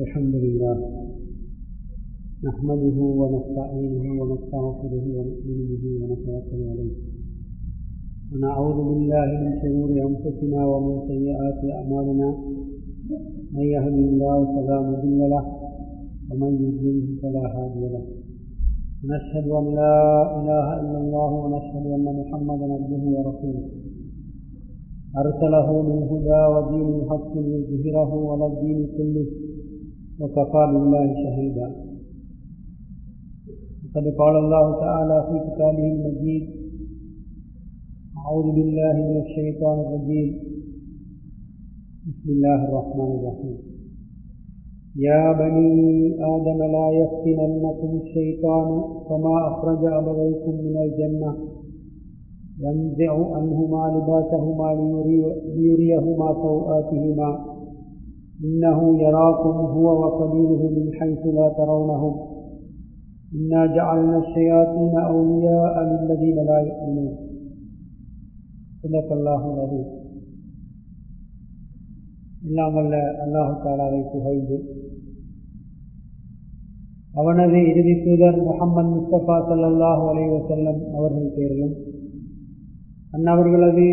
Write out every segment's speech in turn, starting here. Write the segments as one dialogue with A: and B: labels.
A: الحمد لله نحمده ونستعينه ونستغفره ونؤمن به ونتوكل عليه. ونعوذ بالله من شرور أنفسنا ومن سيئات أعمالنا. من يهد الله فلا مضل له ومن يضلله فلا هادي له. ونشهد أن لا إله إلا الله ونشهد أن محمدا عبده ورسوله. أرسله بالهدى ودين الحق ليظهره على الدين كله. وكفى بالله شهيدا. وقد قال الله تعالى في كتابه المجيد أعوذ بالله من الشيطان الرجيم. بسم الله الرحمن الرحيم. يا بني آدم لا يفتننكم الشيطان كما أخرج أبويكم من الجنة. ينزع عنهما لباسهما ليريهما سوآتهما إنه يراكم هو وقبيله من حيث لا ترونهم إنا جعلنا الشياطين أولياء للذين لا يؤمنون صدق الله العظيم எல்லாம் வல்ல அல்லாஹு தாலாவை புகழ்ந்து அவனது இறுதி தூதர் முகமது முஸ்தபா சல்லாஹூ அலை வசல்லம் அவர்கள் பேரிலும் அன்னவர்களது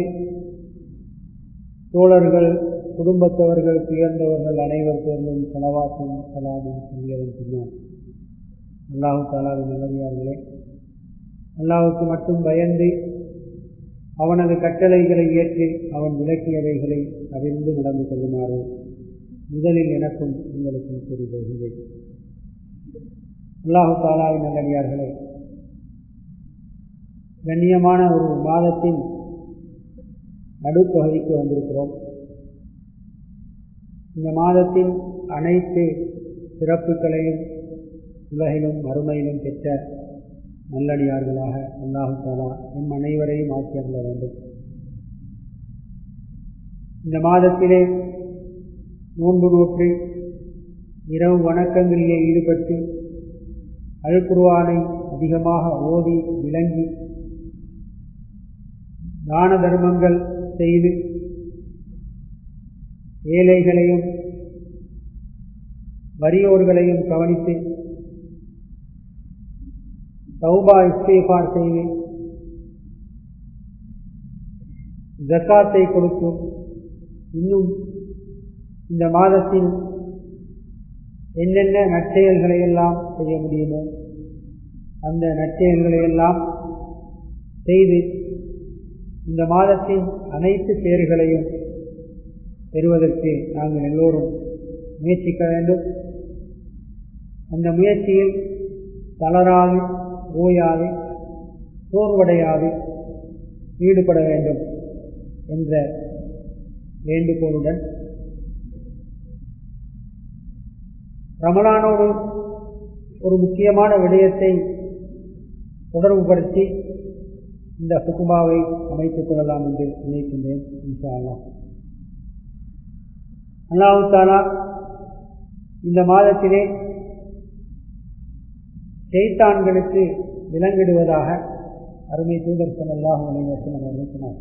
A: தோழர்கள் குடும்பத்தவர்கள் துயர்ந்தவர்கள் அனைவர் பேரிலும் செலவாக்கும் சலாமும் சொல்லியதன் பின்னால் அல்லாஹு தாலாவின் நல்லறியார்களே அல்லாவுக்கு மட்டும் பயந்து அவனது கட்டளைகளை ஏற்று அவன் விளக்கியவைகளை அறிந்து நடந்து கொள்ளுமாறு முதலில் எனக்கும் உங்களுக்கும் கூறி வருகிறேன் அல்லாஹு தாலாவின் நல்லடியார்களே கண்ணியமான ஒரு மாதத்தின் நடுப்பகுதிக்கு வந்திருக்கிறோம். இந்த மாதத்தின் அனைத்து சிறப்புகளையும் உலகிலும் மறுமையிலும் பெற்ற நல்லடியார்களாக அல்லாஹு தாலா அனைவரையும் ஆக்கியருள வேண்டும். இந்த மாதத்திலே நோன்பு நோற்று இரவு வணக்கங்களிலே ஈடுபட்டு அழுக்குருவானை அதிகமாக ஓதி விளங்கி தான தர்மங்கள் செய்து ஏழைகளையும் வறியோர்களையும் கவனித்து சௌபா இஸ்தேஃபார் செய்து ஜக்காத்தை கொடுத்து இன்னும் இந்த மாதத்தில் என்னென்ன நற்செயல்களை எல்லாம் செய்ய முடியுமோ அந்த நற்செயல்களை எல்லாம் செய்து இந்த மாதத்தின் அனைத்து பேர்களையும் பெறுவதற்கு நாங்கள் எல்லோரும் முயற்சிக்க வேண்டும். அந்த முயற்சியில் தளராது ஓயாது சோர்வடையாது ஈடுபட வேண்டும் என்ற வேண்டுகோளுடன் ரமலானோடு ஒரு முக்கியமான விடயத்தை தொடர்புபடுத்தி இந்த சுகுமாவை அமைத்துக் கொள்ளலாம் என்று நினைக்கின்றேன் இன்ஷா அல்லா அல்லாஹாலா இந்த மாதத்திலே செய்தான்களுக்கு விலங்கிடுவதாக அருமை தூதர் சல்லாஹ் அலைவசனம் அவர்கள் சொன்னார்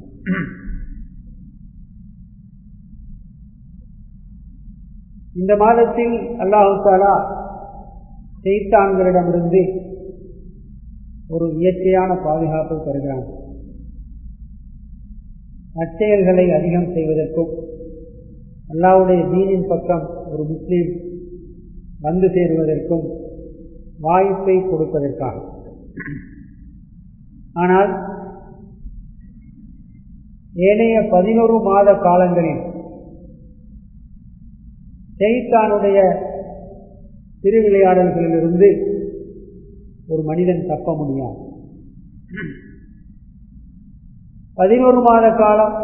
A: இந்த மாதத்தில் அல்லாஹு தாலா செய்தான்களிடமிருந்து ஒரு இயற்கையான பாதுகாப்பை தருகிறான். நற்செயல்களை அதிகம் செய்வதற்கும் அல்லாவுடைய தீனின் பக்கம் ஒரு முஸ்லீம் வந்து சேருவதற்கும் வாய்ப்பை கொடுப்பதற்காக. ஆனால் ஏனைய பதினோரு மாத காலங்களில் செய்தானுடைய திருவிளையாடல்களிலிருந்து ஒரு மனிதன் தப்ப முடியாது. பதினோரு மாத காலம்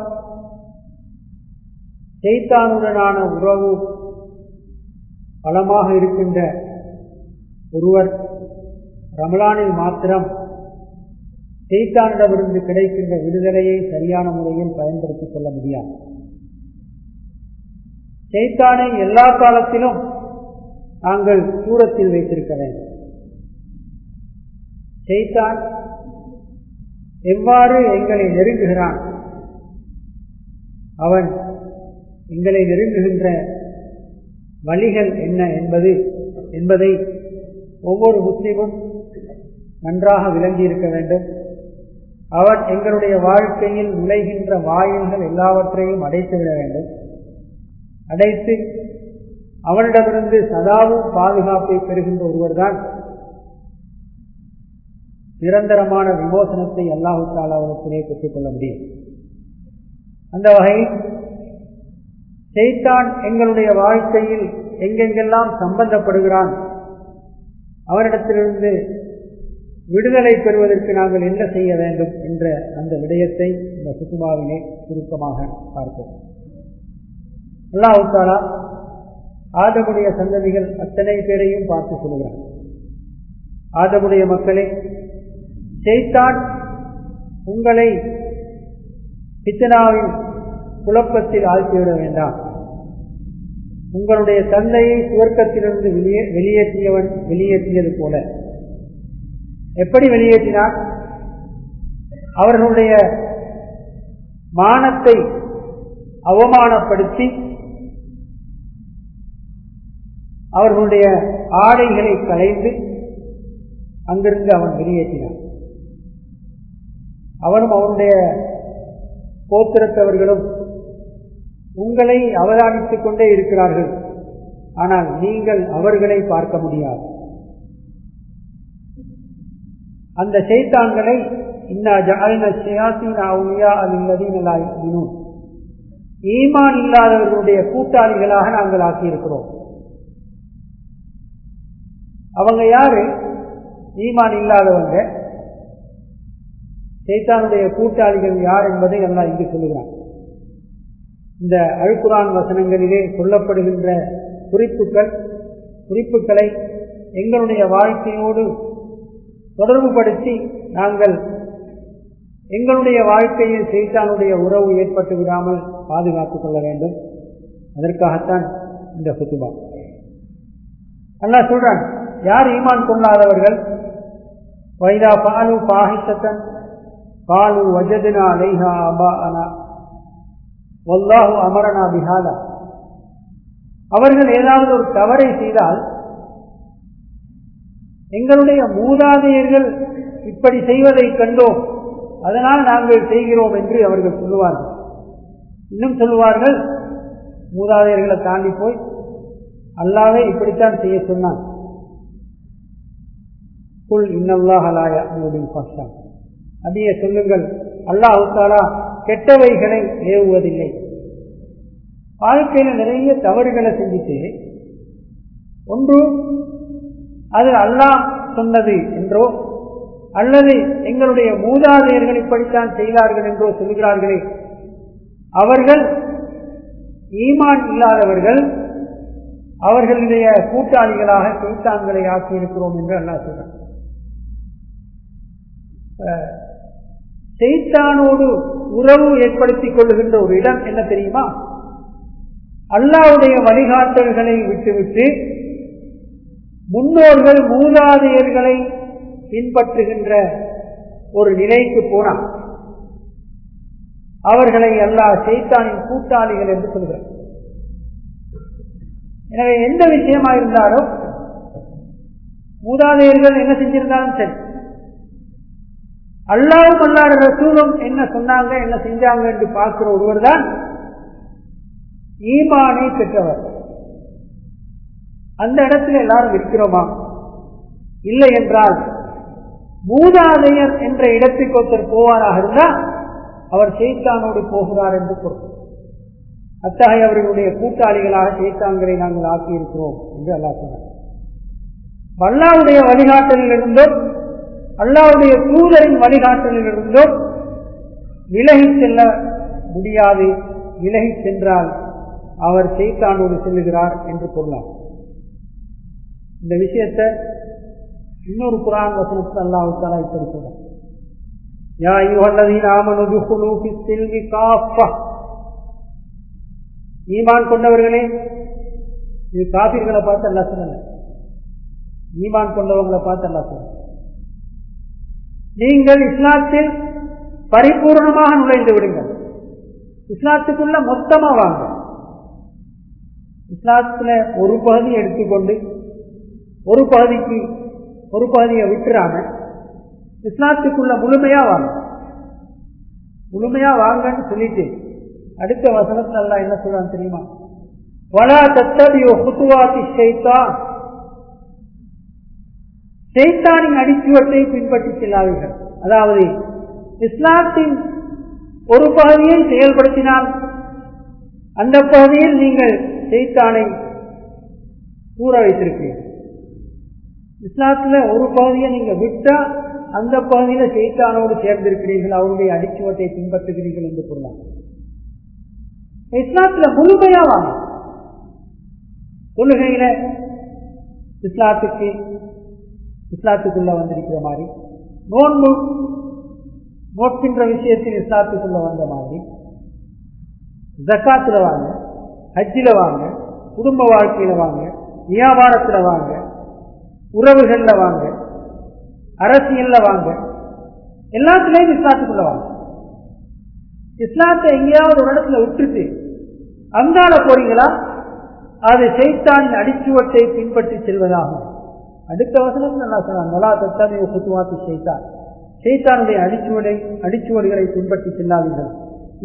A: செய்தானுடனான உறவு பலமாக இருக்கின்ற ஒருவர் ரமலானில் மாத்திரம் செய்தானிடமிருந்து கிடைக்கின்ற விடுதலையை சரியான முறையில் பயன்படுத்திக் கொள்ள முடியாது. செய்தானை எல்லா காலத்திலும் நாங்கள் தூரத்தில் வைத்திருக்க வேண்டும். செய்தான் எவ்வாறு எங்களை நெருங்குகிறான்? அவன் எங்களை நெருங்குகின்ற வழிகள் என்ன என்பது என்பதை ஒவ்வொரு முஸ்லீமும் நன்றாக விளங்கி இருக்க வேண்டும். அவன் எங்களுடைய வாழ்க்கையில் நுழைகின்ற வாயில்கள் எல்லாவற்றையும் அடைத்து விட வேண்டும். அடைத்து அவனிடமிருந்து சதாவும் பாதுகாப்பை பெறுகின்ற ஒருவர்தான் நிரந்தரமான விமோசனத்தை அல்லாஹு தாலாவிடத்திலே பெற்றுக்கொள்ள முடியும். அந்த வகையில் செய்தான் எங்களுடைய வாழ்க்கையில் எங்கெங்கெல்லாம் சம்பந்தப்படுகிறான்? அவரிடத்திலிருந்து விடுதலை பெறுவதற்கு நாங்கள் என்ன செய்ய வேண்டும் என்ற அந்த விடயத்தை இந்த சுத்துமாவிலே சுருக்கமாக பார்ப்போம். அல்லாஹு தாலா ஆதமுடைய சந்ததிகள் அத்தனை பேரையும் பார்த்து சொல்கிறார் ஆதமுடைய மக்களே செய்தான் உங்களை பித்தனாவின் குழப்பத்தில் ஆழ்த்திவிட வேண்டாம். உங்களுடைய தந்தையை சுவர்க்கத்திலிருந்து வெளியே வெளியேற்றியவன் வெளியேற்றியது போல. எப்படி வெளியேற்றினான் அவர்களுடைய மானத்தை அவமானப்படுத்தி அவர்களுடைய ஆடைகளை களைந்து அங்கிருந்து அவன் வெளியேற்றினான். அவனும் அவனுடைய கோத்திரத்தவர்களும் உங்களை அவதானித்துக் கொண்டே இருக்கிறார்கள். ஆனால் நீங்கள் அவர்களை பார்க்க முடியாது. அந்த செய்தான்களை ஈமான் இல்லாதவர்களுடைய கூட்டாளிகளாக நாங்கள் ஆக்கியிருக்கிறோம். அவங்க யாரு? ஈமான் இல்லாதவங்க. சைத்தானுடைய கூட்டாளிகள் யார் என்பதை எல்லாம் இங்கு சொல்லுகிறான். இந்த அழுக்குரான் வசனங்களிலே சொல்லப்படுகின்ற குறிப்புகள் குறிப்புகளை எங்களுடைய வாழ்க்கையோடு தொடர்புபடுத்தி நாங்கள் எங்களுடைய வாழ்க்கையில் செய்தானுடைய உறவு ஏற்பட்டு விடாமல் பாதுகாத்துக் கொள்ள வேண்டும். அதற்காகத்தான் இந்த சுத்துபா அல்லா சொல்றான் யார் ஈமான் கொள்ளாதவர்கள் வைதா பாலு பாகிசத்தன் பாலு வஜதுனா அலைஹா அபா அனா வல்லாஹு அமரனா பிஹாலா. அவர்கள் ஏதாவது ஒரு தவறை செய்தால் எங்களுடைய மூதாதையர்கள் இப்படி செய்வதை கண்டோம் அதனால் நாங்கள் செய்கிறோம் என்று அவர்கள் சொல்லுவார்கள். இன்னும் சொல்லுவார்கள் மூதாதையர்களை தாண்டி போய் அல்லாவே இப்படித்தான் செய்ய சொன்னான். குல் இன்னல்லாஹலாய பாஷா அதையே சொல்லுங்கள் அல்லாஹு தாலா கெட்டவைகளை ஏவுவதில்லை. வாழ்க்கையில் நிறைய தவறுகளை செஞ்சுட்டு ஒன்று அது அல்லாஹ் சொன்னது என்றோ அல்லது எங்களுடைய மூதாதையர்கள் இப்படித்தான் செய்தார்கள் என்றோ சொல்கிறார்களே அவர்கள் ஈமான் இல்லாதவர்கள் அவர்களுடைய கூட்டாளிகளாக செய்தான்களை ஆக்கியிருக்கிறோம் என்று அல்லா சொல்றார் செய்தானோடு உறவு ஏற்படுத்திக் கொள்ளுகின்ற ஒரு இடம் என்ன தெரியுமா? அல்லாவுடைய வழிகாட்டல்களை விட்டுவிட்டு முன்னோர்கள் மூதாதையர்களை பின்பற்றுகின்ற ஒரு நிலைக்கு போனார் அவர்களை அல்லாஹ் செய்தானின் கூட்டாளிகள் என்று சொல்கிறார். எனவே எந்த விஷயமா இருந்தாலும் மூதாதையர்கள் என்ன செஞ்சிருந்தாலும் சரி அல்லாவும் அல்லாத ரசூலும் என்ன சொன்னாங்க என்ன செஞ்சாங்க என்று பார்க்கிற ஒருவர் தான் ஈமானை பெற்றவர். அந்த இடத்துல எல்லாரும் இருக்கிறோமா? இல்லை என்றால் மூதாதையர் என்ற இடத்துக்கு ஒருத்தர் போவாராக இருந்தால் அவர் செய்தானோடு போகிறார் என்று பொருள். அத்தகைய அவர்களுடைய கூட்டாளிகளாக செய்தான்களை நாங்கள் ஆக்கியிருக்கிறோம் என்று அல்லா சொன்னார். வல்லாவுடைய வழிகாட்டலில் இருந்தும் அல்லாவுடைய தூதரின் வழிகாட்டலில் விலகி செல்ல முடியாது. விலகி சென்றால் அவர் செய்தானோடு செல்லுகிறார் என்று கொள்ளலாம் இந்த விஷயத்தை இன்னொரு குரான் வசனத்தில் அல்லாஹு தாலா இப்படி சொல்றார் யா ஐயுஹல்லதீன காஃபா. ஈமான் கொண்டவர்களே இது காபிர்களை பார்த்து அல்லா சொல்லல. ஈமான் கொண்டவங்களை பார்த்து அல்லா சொல்ல நீங்கள் இஸ்லாத்தில் பரிபூர்ணமாக நுழைந்து விடுங்கள். இஸ்லாத்துக்குள்ள மொத்தமா வாங்க. இஸ்லாத்துல ஒரு பகுதியை எடுத்துக்கொண்டு ஒரு பகுதிக்கு ஒரு பகுதியை விட்டுறாம இஸ்லாத்துக்குள்ள முழுமையா வாங்க. முழுமையா வாங்கன்னு சொல்லிட்டு அடுத்த வசனத்துல எல்லாம் என்ன சொல்றான்னு தெரியுமா? வலா தத்தபியோ குத்துவாத்தி செய்தா செய்தானின் அடிச்சுவட்டை பின்பற்றி செல்லாதீர்கள். அதாவது இஸ்லாத்தின் ஒரு பகுதியை செயல்படுத்தினால் அந்த பகுதியில் நீங்கள் செய்தானை கூற வைத்திருக்கிறீர்கள் இஸ்லாத்துல ஒரு பகுதியை நீங்க விட்டா அந்த பகுதியில செய்தானோடு சேர்ந்திருக்கிறீர்கள் அவருடைய அடிச்சுவட்டை பின்பற்றுகிறீர்கள் என்று கூறலாம் இஸ்லாத்துல முழுமையா சொல்லுகையில் இஸ்லாத்துக்கு இஸ்லாத்துக்குள்ள வந்திருக்கிற மாதிரி நோன்பு நோக்கின்ற விஷயத்தில் இஸ்லாத்துக்குள்ள வந்த மாதிரி ஜக்காத்துல வாங்க ஹஜ்ஜில் வாங்க குடும்ப வாழ்க்கையில வாங்க வியாபாரத்தில் வாங்க உறவுகளில் வாங்க அரசியலில் வாங்க எல்லாத்துலேயும் இஸ்லாத்துக்குள்ள வாங்க. இஸ்லாத்தை எங்கேயாவது ஒரு இடத்துல விட்டுட்டு அங்கால போறீங்களா அது செய்தானின் அடிச்சுவட்டை பின்பற்றி செல்வதாகும் அடுத்த வசனம் நல்லா சொன்னாங்க நல்லா தத்தாமிய குத்துவாத்து செய்தான் செய்தானுடைய அடிச்சுவடை அடிச்சுவடுகளை பின்பற்றி செல்லாதீர்கள்.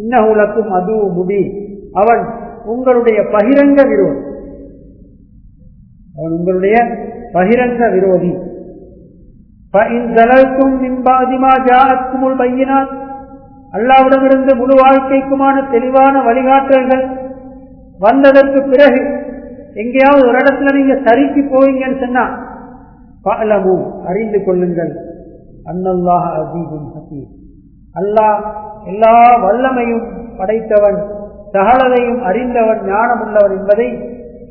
A: இன்னகுலக்கும் அது முடி அவன் உங்களுடைய பகிரங்க விரோதி. அவன் உங்களுடைய பகிரங்க விரோதி. அல்லாவிடமிருந்து முழு வாழ்க்கைக்குமான தெளிவான வழிகாட்டல்கள் வந்ததற்கு பிறகு எங்கேயாவது ஒரு இடத்துல நீங்க சரிக்கு போவீங்கன்னு சொன்னா பலமு அறிந்து கொள்ளுங்கள். அன்னல்லாஹ் அசீபும் ஹசீப் அல்லாஹ் எல்லா வல்லமையும் படைத்தவன் சகலதையும் அறிந்தவன் ஞானமுள்ளவன் என்பதை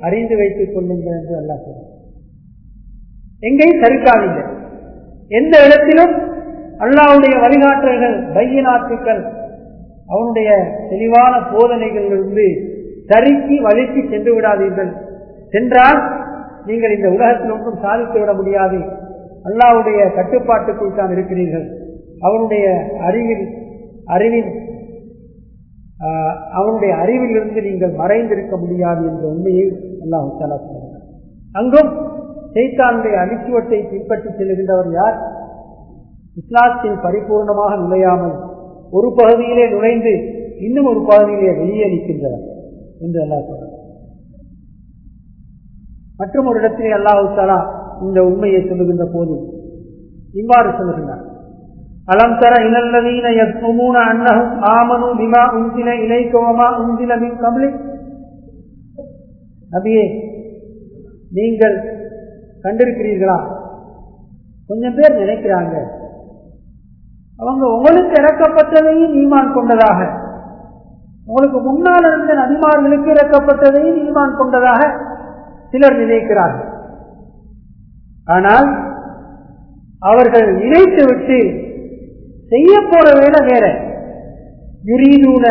A: அறிந்து வைத்துக் கொள்ளுங்கள் என்று அல்லாஹ் சொல்றான் எங்கேயும் சரிக்காதீங்க எந்த இடத்திலும் அல்லாவுடைய வழிகாட்டல்கள் பையனாத்துக்கள் அவனுடைய தெளிவான போதனைகள் இருந்து சறுக்கி வலிக்கு சென்று விடாதீர்கள். சென்றால் நீங்கள் இந்த உலகத்தில் ஒன்றும் சாதித்து விட முடியாது. அல்லாவுடைய கட்டுப்பாட்டுக்குள் தான் இருக்கிறீர்கள். அவனுடைய அறிவில் அறிவின் அவனுடைய அறிவில் இருந்து நீங்கள் மறைந்திருக்க முடியாது என்ற உண்மையை அல்லாஹு தாலா சொல்கிறார் அங்கும் செய்தானுடைய அடிச்சுவட்டை பின்பற்றி செல்கின்றவர் யார்? இஸ்லாத்தில் பரிபூர்ணமாக நுழையாமல் ஒரு பகுதியிலே நுழைந்து இன்னும் ஒரு பகுதியிலே வெளியே நிற்கின்றவர் என்று அல்லாஹ் சொல்றார் மற்றும் ஒரு இடத்திலே அல்லாஹாலா இந்த உண்மையை சொல்லுகின்ற போது இவ்வாறு சொல்லுகின்றார். அலம் தர இனல்லதீன யஸ்முமூன அன்னஹும் ஆமனு பிமா உன்சில இலைக்கவமா உன்சில மின் கமலி? நபியே நீங்கள் கண்டிருக்கிறீர்களா? கொஞ்சம் பேர் நினைக்கிறாங்க. அவங்க உங்களுக்கு இறக்கப்பட்டதையும் ஈமான் கொண்டதாக உங்களுக்கு முன்னால் இருந்த நபிமார்களுக்கு இறக்கப்பட்டதையும் ஈமான் கொண்டதாக சிலர் நினைக்கிறார்கள். ஆனால் அவர்கள் நினைத்து விட்டு செய்ய போற வேலை வேற. யுரீதூன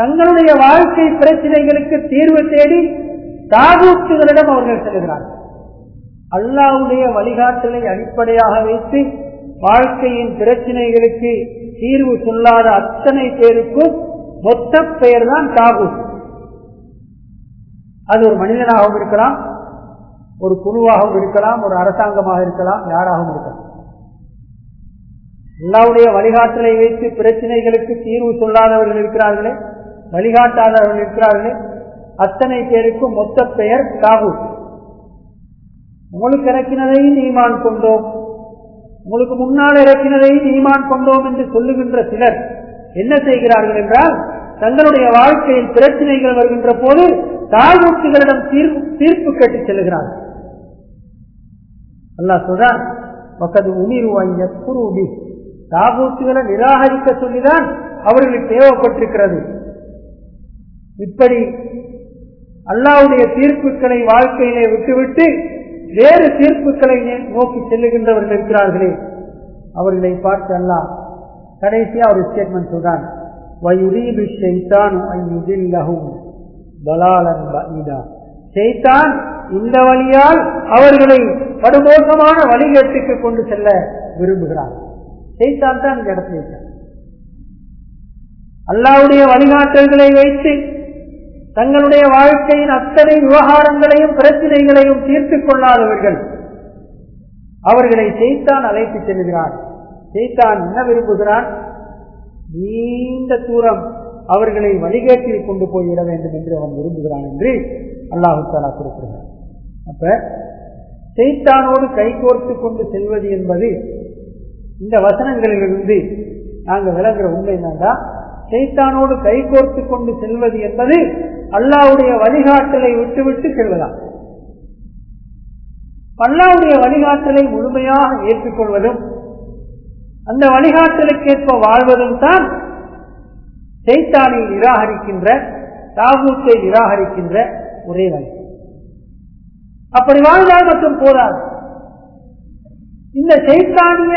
A: தங்களுடைய வாழ்க்கை பிரச்சனைகளுக்கு தீர்வு தேடி தாகூத்துகளிடம் அவர்கள் செல்கிறார்கள். அல்லாவுடைய வழிகாட்டலை அடிப்படையாக வைத்து வாழ்க்கையின் பிரச்சனைகளுக்கு தீர்வு சொல்லாத அத்தனை பேருக்கும் மொத்த பெயர் தான் தாகூத். அது ஒரு மனிதனாகவும் இருக்கலாம் ஒரு குழுவாகவும் இருக்கலாம் ஒரு அரசாங்கமாக இருக்கலாம் யாராகவும் இருக்கலாம். அல்லாவுடைய வழிகாட்டலை வைத்து பிரச்சனைகளுக்கு தீர்வு சொல்லாதவர்கள் இருக்கிறார்களே வழிகாட்டாதவர்கள் இருக்கிறார்களே அத்தனை பேருக்கும் மொத்த பெயர் தாகூத் உங்களுக்கு இறக்கினதையும் ஈமான் கொண்டோம். உங்களுக்கு முன்னால் இறக்கினதையும் ஈமான் கொண்டோம் என்று சொல்லுகின்ற சிலர் என்ன செய்கிறார்கள் என்றால் தங்களுடைய வாழ்க்கையில் பிரச்சனைகள் வருகின்ற போது தாழ்வுக்குகளிடம் தீர்ப்பு தீர்ப்பு கேட்டு செல்கிறார்கள் அல்லா சொல்றான் மக்கது உமிர்வாங்க குருபி தாபூத்துகளை நிராகரிக்க சொல்லிதான் அவர்களுக்கு தேவைப்பட்டிருக்கிறது. இப்படி அல்லாவுடைய தீர்ப்புகளை வாழ்க்கையிலே விட்டுவிட்டு வேறு தீர்ப்புகளை நோக்கி செல்லுகின்றவர்கள் இருக்கிறார்களே. அவர்களை பார்த்து அல்லா கடைசியா ஒரு ஸ்டேட்மெண்ட் சொல்றான் செய்தான் இந்த வழியால் அவர்களை படுமோசமான வழிகேட்டுக்கு கொண்டு செல்ல விரும்புகிறார் செய்தான் தான் இந்த இடத்துல இருக்கார் அல்லாவுடைய வழிகாட்டல்களை வைத்து தங்களுடைய வாழ்க்கையின் அத்தனை விவகாரங்களையும் பிரச்சனைகளையும் தீர்த்துக் கொள்ளாதவர்கள் அவர்களை செய்தான் அழைத்து செல்கிறான். செய்தான் என்ன விரும்புகிறான்? நீண்ட தூரம் அவர்களை வழிகேட்டில் கொண்டு போய்விட வேண்டும் என்று அவன் விரும்புகிறான் என்று அல்லாஹு தாலா குறிப்பிடுகிறான். அப்ப செய்தானோடு கைகோர்த்து கொண்டு செல்வது என்பது இந்த வசனங்களிலிருந்து நாங்கள் விளங்குற உண்மை என்னன்னா செய்தானோடு கைகோர்த்து கொண்டு செல்வது என்பது அல்லாவுடைய வழிகாட்டலை விட்டுவிட்டு செல்வதாம். அல்லாவுடைய வழிகாட்டலை முழுமையாக ஏற்றுக்கொள்வதும் அந்த வழிகாட்டலுக்கேற்ப வாழ்வதும் தான் செய்தானை நிராகரிக்கின்ற தாகூத்தை நிராகரிக்கின்ற ஒரே வழி. அப்படி வாழ்ந்தால் மட்டும் போதாது. இந்த சைத்தானிய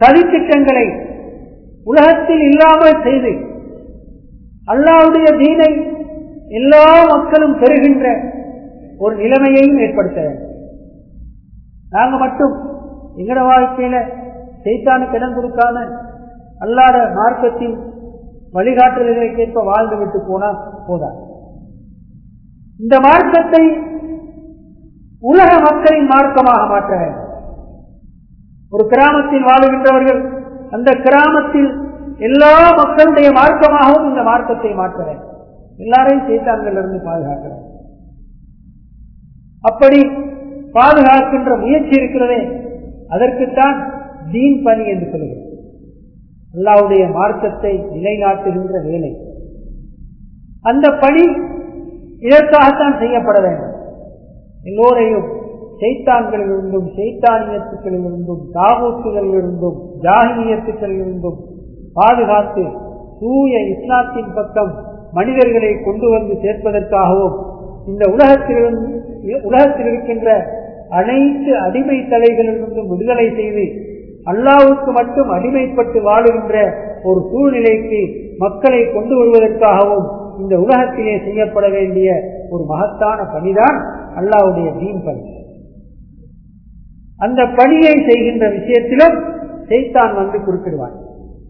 A: சதித்திட்டங்களை உலகத்தில் இல்லாமல் செய்து அல்லாவுடைய தீனை எல்லா மக்களும் பெறுகின்ற ஒரு நிலைமையையும் ஏற்படுத்த வேண்டும். நாங்க மட்டும் எங்கட வாழ்க்கையில செய்தானுக்கு இடம் கொடுக்காம அல்லாத மார்க்கத்தின் வழிகாட்டுதல்களுக்கேற்ப வாழ்ந்து விட்டு போனா போதாது. இந்த மார்க்கத்தை உலக மக்களின் மார்க்கமாக மாற்ற வேண்டும். ஒரு கிராமத்தில் வாழுகின்றவர்கள் அந்த கிராமத்தில் எல்லா மக்களுடைய மார்க்கமாகவும் இந்த மார்க்கத்தை மாற்ற வேண்டும். எல்லாரையும் சைத்தான்களிலிருந்து பாதுகாக்க அப்படி பாதுகாக்கின்ற முயற்சி இருக்கிறதே அதற்குத்தான் தீன் பணி என்று சொல்கிறேன் அல்லாவுடைய மார்க்கத்தை நிலைநாட்டுகின்ற வேலை. அந்த பணி இதற்காகத்தான் செய்யப்பட வேண்டும். எல்லோரையும் செய்தான்களிலிருந்தும் செய்தானியத்துக்களிலிருந்தும் தாகூத்துகளிலிருந்தும் ஜாகினியத்துக்களிலிருந்தும் பாதுகாத்து தூய இஸ்லாத்தின் பக்கம் மனிதர்களை கொண்டு வந்து சேர்ப்பதற்காகவும் இந்த உலகத்திலிருந்து உலகத்தில் இருக்கின்ற அனைத்து அடிமை தலைகளிலிருந்தும் விடுதலை செய்து அல்லாவுக்கு மட்டும் அடிமைப்பட்டு வாழுகின்ற ஒரு சூழ்நிலைக்கு மக்களை கொண்டு வருவதற்காகவும் இந்த உலகத்திலே செய்யப்பட வேண்டிய ஒரு மகத்தான பணிதான் அல்லாவுடைய தீன் பணி. அந்த பணியை செய்கின்ற விஷயத்திலும் செய்தான் வந்து குறிப்பிடுவான்.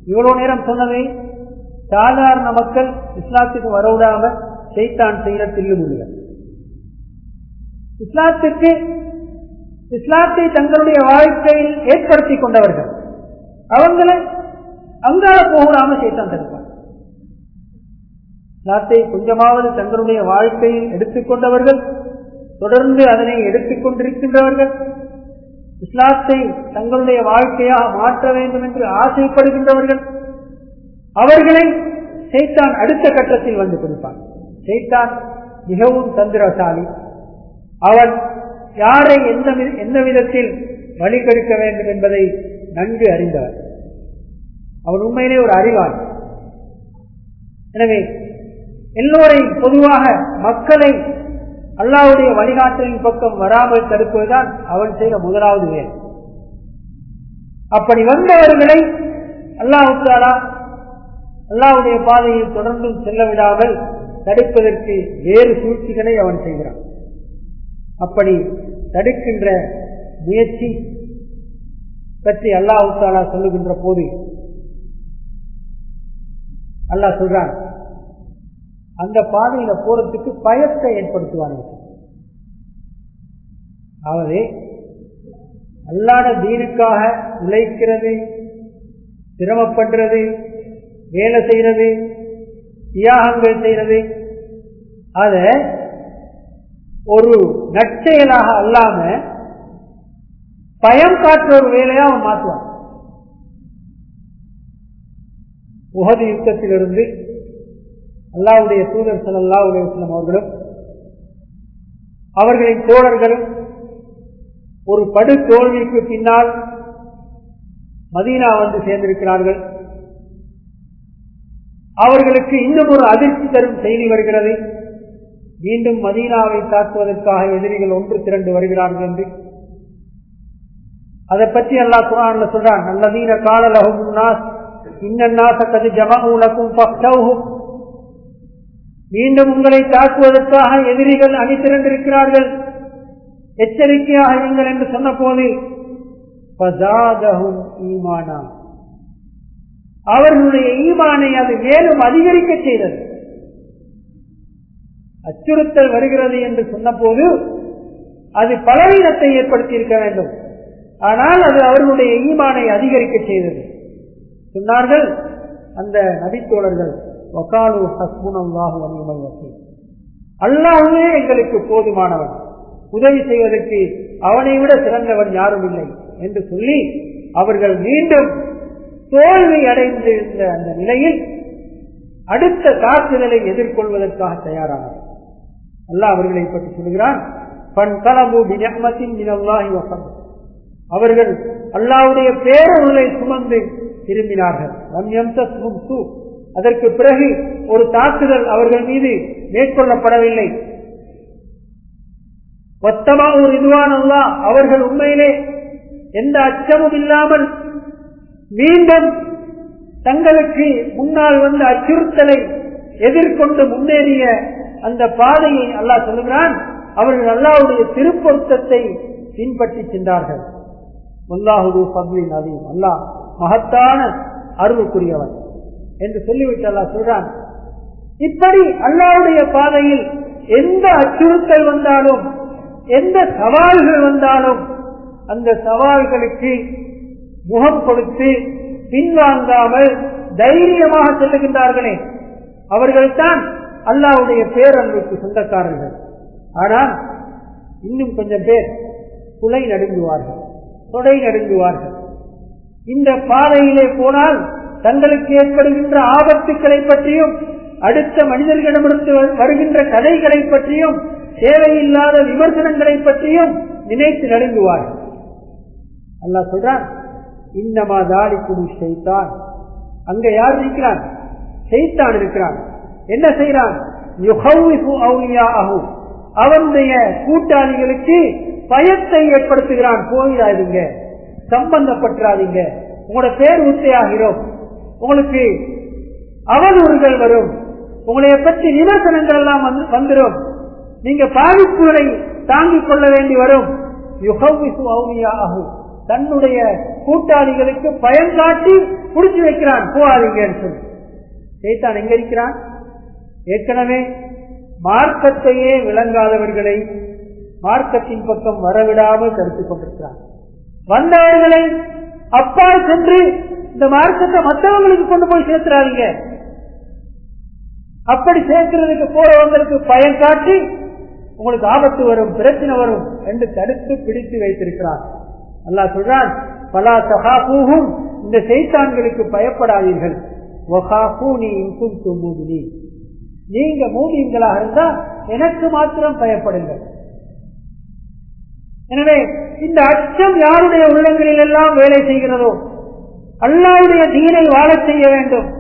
A: இவ்வளவு நேரம் சொன்னதை சாதாரண மக்கள் இஸ்லாத்துக்கு வரவிடாம செய்தான் செய்கிற தில்லுமுள்ளுகள் இஸ்லாத்துக்கு இஸ்லாத்தை தங்களுடைய வாழ்க்கையில் ஏற்படுத்தி கொண்டவர்கள். அவங்களை அங்கால போகலாம செய்தான் தடுப்பார். இஸ்லாத்தை கொஞ்சமாவது தங்களுடைய வாழ்க்கையில் எடுத்துக்கொண்டவர்கள் தொடர்ந்து அதனை எடுத்துக்கொண்டிருக்கின்றவர்கள் இஸ்லாத்தை தங்களுடைய வாழ்க்கையாக மாற்ற வேண்டும் என்று ஆசைப்படுகின்றவர்கள் அவர்களை செய்தான் அடுத்த கட்டத்தில் வந்து கொடுப்பான் செய்தான் மிகவும் தந்திரசாலி. அவன் யாரை எந்த எந்த விதத்தில் வழிகெடுக்க வேண்டும் என்பதை நன்கு அறிந்தவர். அவன் உண்மையிலே ஒரு அறிவார் எனவே எல்லோரையும் பொதுவாக மக்களை அல்லாவுடைய வழிகாட்டலின் பக்கம் வராமல் தடுப்பதுதான் அவன் செய்த முதலாவது வேலை. அப்படி வந்தவர்களை அல்லாஹாலா அல்லாவுடைய பாதையில் தொடர்ந்தும் செல்ல விடாமல் தடுப்பதற்கு வேறு சூழ்ச்சிகளை அவன் செய்கிறான். அப்படி தடுக்கின்ற முயற்சி பற்றி அல்லாஹு தாலா சொல்லுகின்ற போது அல்லாஹ் சொல்றான் அந்த பாதையில போறதுக்கு பயத்தை ஏற்படுத்துவார்கள். அதாவது அல்லாத தீனுக்காக உழைக்கிறது சிரமப்படுறது வேலை செய்யறது தியாகங்கள் செய்யறது அத ஒரு நற்செயலாக அல்லாம பயம் காட்டுற ஒரு வேலையா அவன் மாற்றுவான் உகது யுத்தத்திலிருந்து அல்லாவுடைய தூதர் சல்லா உலகம் அவர்களும் அவர்களின் தோழர்களும் ஒரு படு தோல்விக்கு பின்னால் மதீனா வந்து சேர்ந்திருக்கிறார்கள். அவர்களுக்கு இன்னும் ஒரு அதிர்ச்சி தரும் செய்தி வருகிறது. மீண்டும் மதீனாவை தாக்குவதற்காக எதிரிகள் ஒன்று திரண்டு வருகிறார்கள் என்று. அதை பற்றி அல்லா குரான் சொல்றான் நல்லதீன காலலகும் இன்னநாசக்கது ஜமூலக்கும் பக்தவுகும் மீண்டும் உங்களை தாக்குவதற்காக எதிரிகள் அணி திரண்டிருக்கிறார்கள். எச்சரிக்கையாக நீங்கள் என்று சொன்ன போது ஈமானா. அவர்களுடைய ஈமானை அது மேலும் அதிகரிக்க செய்தது. அச்சுறுத்தல் வருகிறது என்று சொன்னபோது அது பலவீனத்தை ஏற்படுத்தி இருக்க வேண்டும். ஆனால் அது அவர்களுடைய ஈமானை அதிகரிக்க செய்தது. சொன்னார்கள் அந்த நபித்தோழர்கள் வகாலு ஹஸ்புன் அனிமல் வக்கீல் அல்லாஹுவே எங்களுக்கு போதுமானவன் உதவி செய்வதற்கு அவனை விட சிறந்தவன் யாரும் இல்லை என்று சொல்லி அவர்கள் மீண்டும் தோல்வி அடைந்திருந்த அந்த நிலையில் அடுத்த தாக்குதலை எதிர்கொள்வதற்காக தயாரானார்கள். அல்லாஹ் அவர்களை பற்றி சொல்கிறான் அவர்கள் அல்லாவுடைய பேரொருளை சுமந்து திரும்பினார்கள். அதற்கு பிறகு ஒரு தாக்குதல் அவர்கள் மீது மேற்கொள்ளப்படவில்லை. மொத்தமா ஒரு இதுவான அவர்கள் உண்மையிலே எந்த அச்சமும் இல்லாமல் மீண்டும் தங்களுக்கு முன்னால் வந்த அச்சுறுத்தலை எதிர்கொண்டு முன்னேறிய அந்த பாதையை அல்லாஹ் சொல்லுகிறான் அவர்கள் அல்லாவுடைய திருப்பொருத்தத்தை பின்பற்றி சென்றார்கள். அல்லாஹுது பத்லின் அதையும் அல்லாஹ் மகத்தான அருளுக்குரியவன் என்று சொல்லிவிட்டு அல்லாஹ் சொல்றான். இப்படி அல்லாவுடைய பாதையில் எந்த அச்சுறுத்தல் வந்தாலும் எந்த சவால்கள் வந்தாலும் அந்த சவால்களுக்கு முகம் கொடுத்து பின்வாங்காமல் தைரியமாக செல்லுகின்றார்களே அவர்கள்தான் அல்லாவுடைய பேரன்புக்கு சொந்தக்காரர்கள். ஆனால் இன்னும் கொஞ்சம் பேர் குலை நடுங்குவார்கள் தொடை நடுங்குவார்கள். இந்த பாதையிலே போனால் தங்களுக்கு ஏற்படுகின்ற ஆபத்துக்களை பற்றியும் அடுத்த மனிதர்களிடமிருந்து வருகின்ற கதைகளை பற்றியும் தேவையில்லாத விமர்சனங்களை பற்றியும் நினைத்து நடுங்குவார்கள். அல்லாஹ் சொல்றான் இன்னமா குடி செய்தான் அங்க யார் இருக்கிறான்? செய்தான் இருக்கிறான். என்ன செய்யறான் அவனுடைய கூட்டாளிகளுக்கு பயத்தை ஏற்படுத்துகிறான். போயிடாதீங்க சம்பந்தப்பட்டுறாதீங்க. உங்களோட பேர் உச்சையாகிறோம். உங்களுக்கு அவதூறுகள் வரும். உங்களைய பற்றி விமர்சனங்கள் எல்லாம் வந்துடும் நீங்க பாதிப்புகளை தாங்கிக் கொள்ள வேண்டி வரும். தன்னுடைய கூட்டாளிகளுக்கு பயன் காட்டி புடிச்சு வைக்கிறான். போகாதீங்கன்னு சொல்லி. எங்க இருக்கிறான்? ஏற்கனவே மார்க்கத்தையே விளங்காதவர்களை மார்க்கத்தின் பக்கம் வரவிடாமல் கருத்து கொண்டிருக்கிறான் வந்தவர்களை அப்பால் சென்று இந்த மார்க்கத்தை மற்றவங்களுக்கு கொண்டு போய் சேர்த்துறாதீங்க அப்படி சேர்க்கிறதுக்கு போறவங்களுக்கு பயன் காட்டி உங்களுக்கு ஆபத்து வரும் பிரச்சனை வரும் என்று தடுத்து பிடித்து வைத்திருக்கிறான் அல்லா சொல்றான் பலா சகாபூகும் இந்த செய்தான்களுக்கு பயப்படாதீர்கள். நீங்க மூமியங்களாக இருந்தா எனக்கு மாத்திரம் பயப்படுங்கள். எனவே இந்த அச்சம் யாருடைய உள்ளங்களில் எல்லாம் வேலை செய்கிறதோ அல்லாவுடைய தீனை வாழச் செய்ய வேண்டும்.